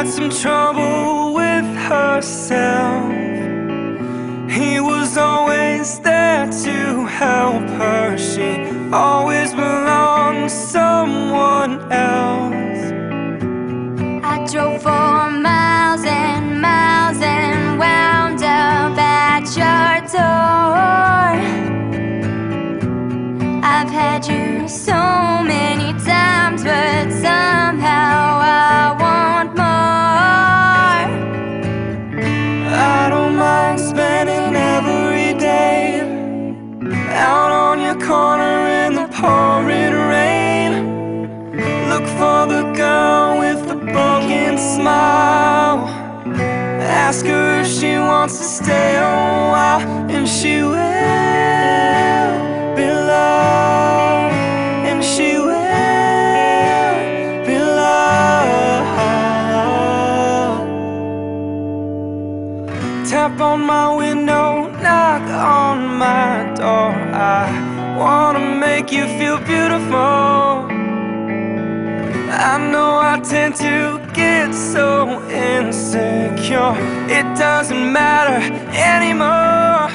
had some trouble with herself. He was always there to help her. She always belonged to someone else. I drove for miles and miles and wound up at your door. I've had you so your corner in the pouring rain. Look for the girl with the broken smile. Ask her if she wants to stay a while, and she will be loved, and she will be loved. Tap on my window, knock on my door. I make you feel beautiful. I know I tend to get so insecure. It doesn't matter anymore.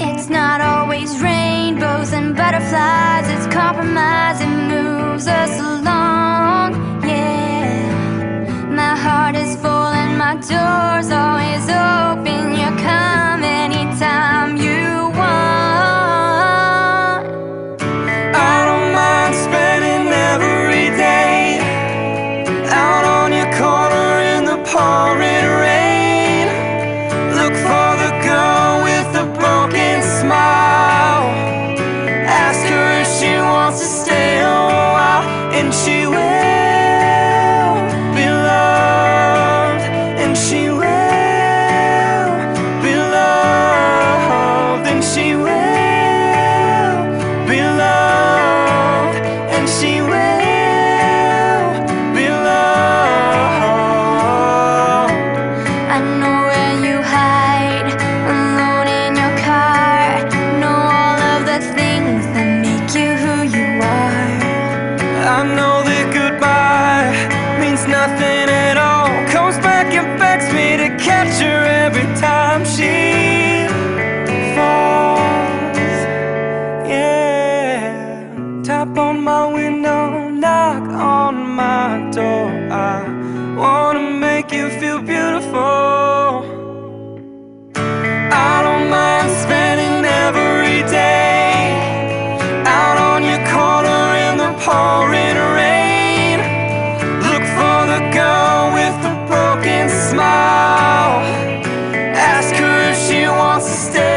It's not always rainbows and butterflies, it's compromise, it moves us along. Yeah, my heart is full and my door's in tap on my window, knock on my door. I Wanna make you feel beautiful. I don't mind spending every day. Out on your corner in the pouring rain. Look for the girl with the broken smile. Ask her if she wants to stay.